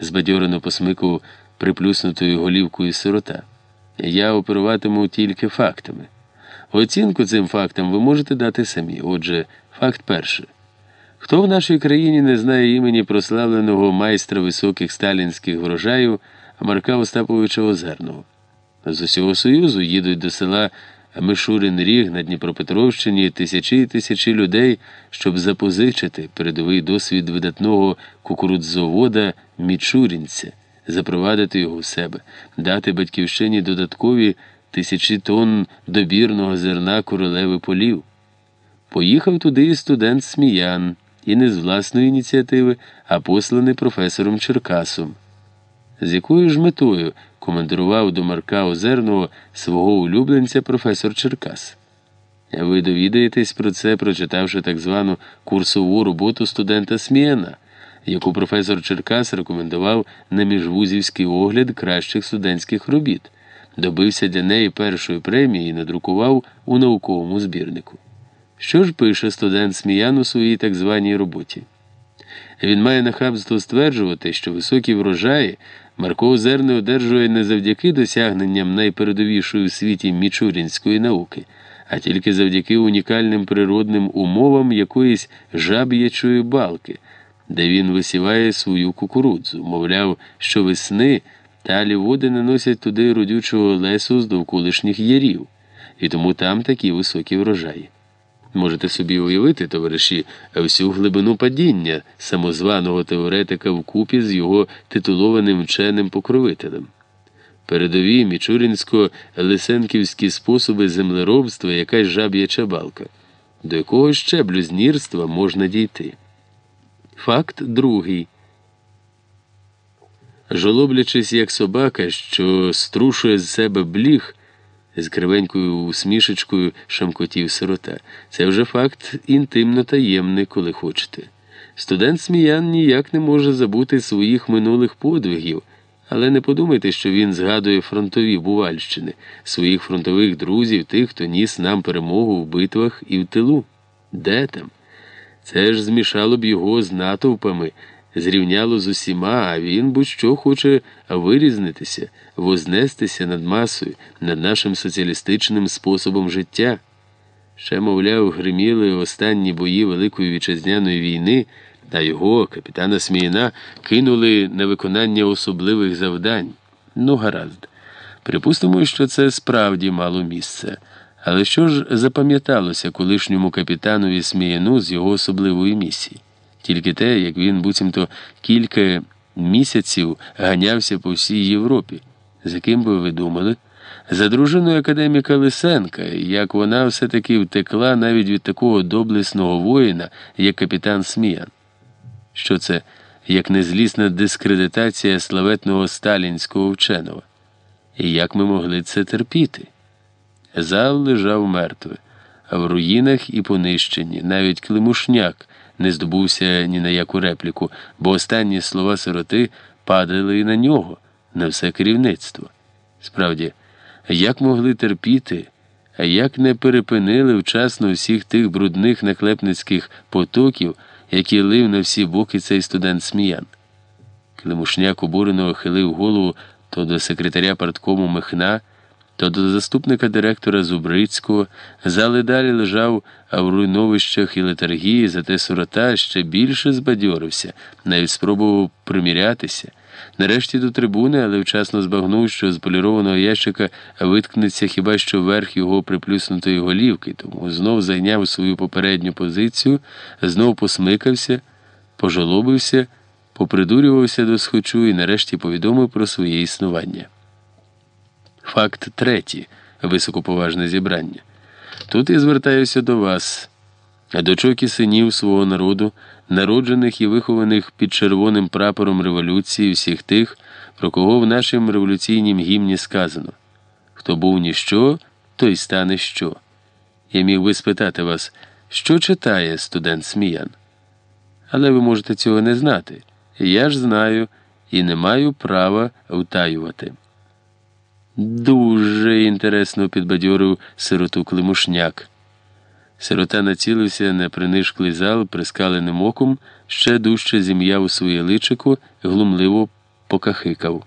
збадьорено посмикав приплюснутою голівкою сирота. Я оперуватиму тільки фактами. Оцінку цим фактам ви можете дати самі. Отже, факт перший. Хто в нашій країні не знає імені прославленого майстра високих сталінських врожаїв Марка Остаповича Озерного? З усього Союзу їдуть до села Мишурин Ріг на Дніпропетровщині тисячі і тисячі людей, щоб запозичити передовий досвід видатного кукурудзовода Мічурінця, запровадити його в себе, дати батьківщині додаткові тисячі тонн добірного зерна королеви полів. Поїхав туди і студент Сміян, і не з власної ініціативи, а посланий професором Черкасом. З якою ж метою командирував до Марка Озерного свого улюбленця професор Черкас? Ви довідаєтесь про це, прочитавши так звану курсову роботу студента Сміяна, яку професор Черкас рекомендував на міжвузівський огляд кращих студентських робіт, добився для неї першої премії і надрукував у науковому збірнику. Що ж пише студент Сміян у своїй так званій роботі? Він має нахабство стверджувати, що високі врожаї Марко Озерний одержує не завдяки досягненням найпередовішої у світі мічурінської науки, а тільки завдяки унікальним природним умовам якоїсь жаб'ячої балки, де він висіває свою кукурудзу, мовляв, що весни талі води не носять туди родючого лесу з довколишніх ярів, і тому там такі високі врожаї. Можете собі уявити, товариші, всю глибину падіння самозваного теоретика вкупі з його титулованим вченим покровителем. Передові мічурінсько-лисенківські способи землеробства якась жаб'я чабалка. До якого ще блюзнірства можна дійти? Факт другий. Жолоблячись як собака, що струшує з себе бліг з кривенькою усмішечкою шамкотів сирота. Це вже факт інтимно таємний, коли хочете. Студент Сміян ніяк не може забути своїх минулих подвигів, але не подумайте, що він згадує фронтові Бувальщини, своїх фронтових друзів, тих, хто ніс нам перемогу в битвах і в тилу. Де там? Це ж змішало б його з натовпами зрівняло з усіма, а він будь-що хоче вирізнитися, вознестися над масою, над нашим соціалістичним способом життя. Ще, мовляв, гриміли останні бої Великої вітчизняної війни, та його, капітана Сміяна, кинули на виконання особливих завдань. Ну, гаразд. Припустимо, що це справді мало місце. Але що ж запам'яталося колишньому капітанові Сміяну з його особливої місії? Тільки те, як він буцімто кілька місяців ганявся по всій Європі. За ким би ви думали? За дружиною академіка Лисенка, як вона все-таки втекла навіть від такого доблесного воїна, як капітан Сміян. Що це як незлісна дискредитація славетного сталінського вченого? І як ми могли це терпіти? Зал лежав мертвий, а в руїнах і понищенні, навіть климушняк не здобувся ні на яку репліку, бо останні слова сироти падали і на нього, на все керівництво. Справді, як могли терпіти, а як не перепинили вчасно всіх тих брудних наклепницьких потоків, які лив на всі боки цей студент сміян. Климушняк обурено хилив голову то до секретаря парткому Михна то до заступника директора Зубрицького зали далі лежав а в руйновищах і летаргії, зате сорота ще більше збадьорився, навіть спробував примірятися. Нарешті до трибуни, але вчасно збагнув, що з полірованого ящика виткнеться хіба що верх його приплюснутої голівки, тому знов зайняв свою попередню позицію, знов посмикався, пожалобився, попридурювався до схочу і нарешті повідомив про своє існування. Факт третій високоповажне зібрання. Тут я звертаюся до вас, дочок і синів свого народу, народжених і вихованих під червоним прапором революції, всіх тих, про кого в нашому революційнім гімні сказано хто був ніщо, той стане що. Я міг би спитати вас, що читає студент Сміян? Але ви можете цього не знати. Я ж знаю і не маю права втаювати. Дуже інтересно підбадьорив сироту Климушняк. Сирота націлився на принишклий зал прискаленим оком, ще дужче зім'яв своє личико, глумливо покахикав.